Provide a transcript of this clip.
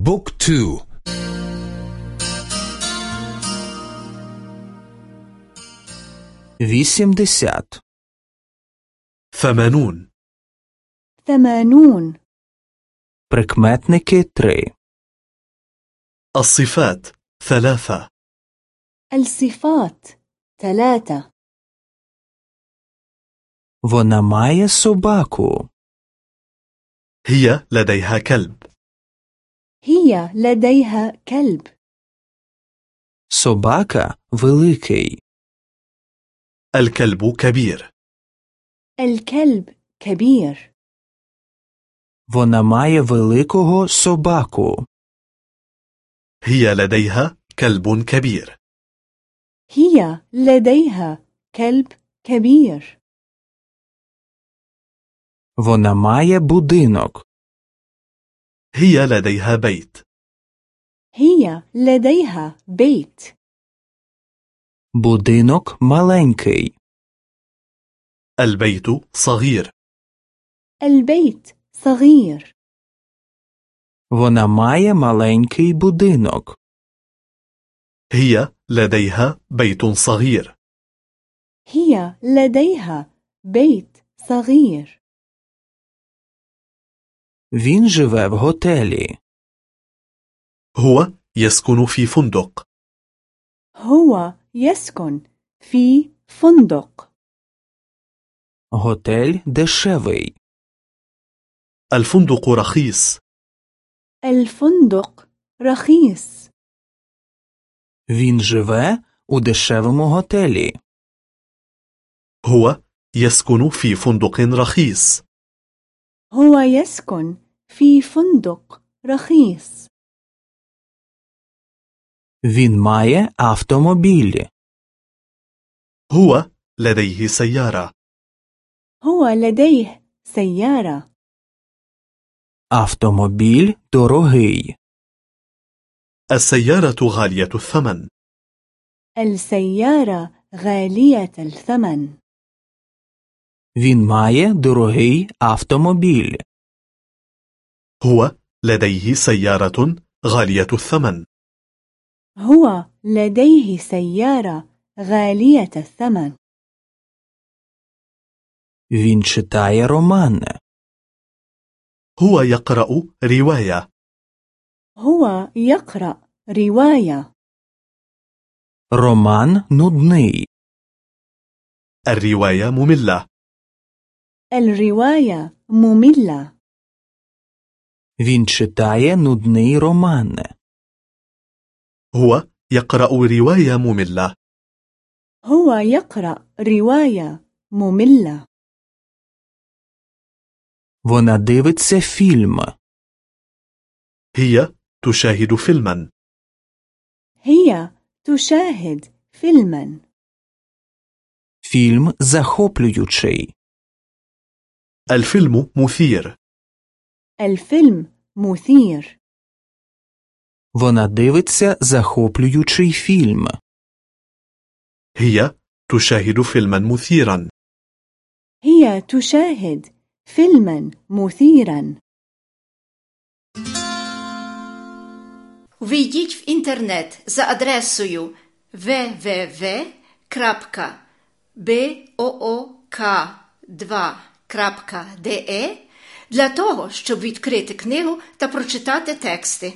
بوك تو вісімдесят ثمانون ثمانون прикметники три الصفات ثلاثة الصفات ثلاثة Вона має собаку. هي لديها كلب هي لديها كلب Собака великий. الكلب كبير الكلب كبير Вона має великого собаку. هي لديها كلب كبير هي لديها كلب كبير Вона має будинок. هي لديها بيت هي لديها بيت Будинок маленький. البيت صغير البيت صغير Вона має маленький будинок. هي لديها بيت صغير هي لديها بيت صغير Він живе в готелі. هو يسكن في فندق هو يسكن في فندق Готель дешевий. الفندق رخيص الفندق رخيص Він живе у дешевому готелі. هو يسكن في فندق رخيص هو يسكن في فندق رخيص Він має автомобіль. هو لديه سيارة هو لديه سيارة Автомобіль дорогий. السيارة غالية الثمن السيارة غالية الثمن Він має дорогий автомобіль. هو لديه سيارة غالية الثمن هو لديه سيارة غالية الثمن Він читає романи. هو يقرأ رواية هو يقرأ رواية Роман нудний. الرواية مملة الرواية مملة Він читає нудний роман. هو يقرأ رواية مملة هو يقرأ رواية مملة Вона дивиться фільм. هي تشاهد فيلما هي تشاهد فيلما Фільм захоплюючий. الفيلم مثير الفيلم مثير Вона дивиться захоплюючий фільм. هي تشاهد فيلما مثيرا هي تشاهد فيلما مثيرا Ввійдіть в інтернет за адресою www.book2.de для того, щоб відкрити книгу та прочитати тексти.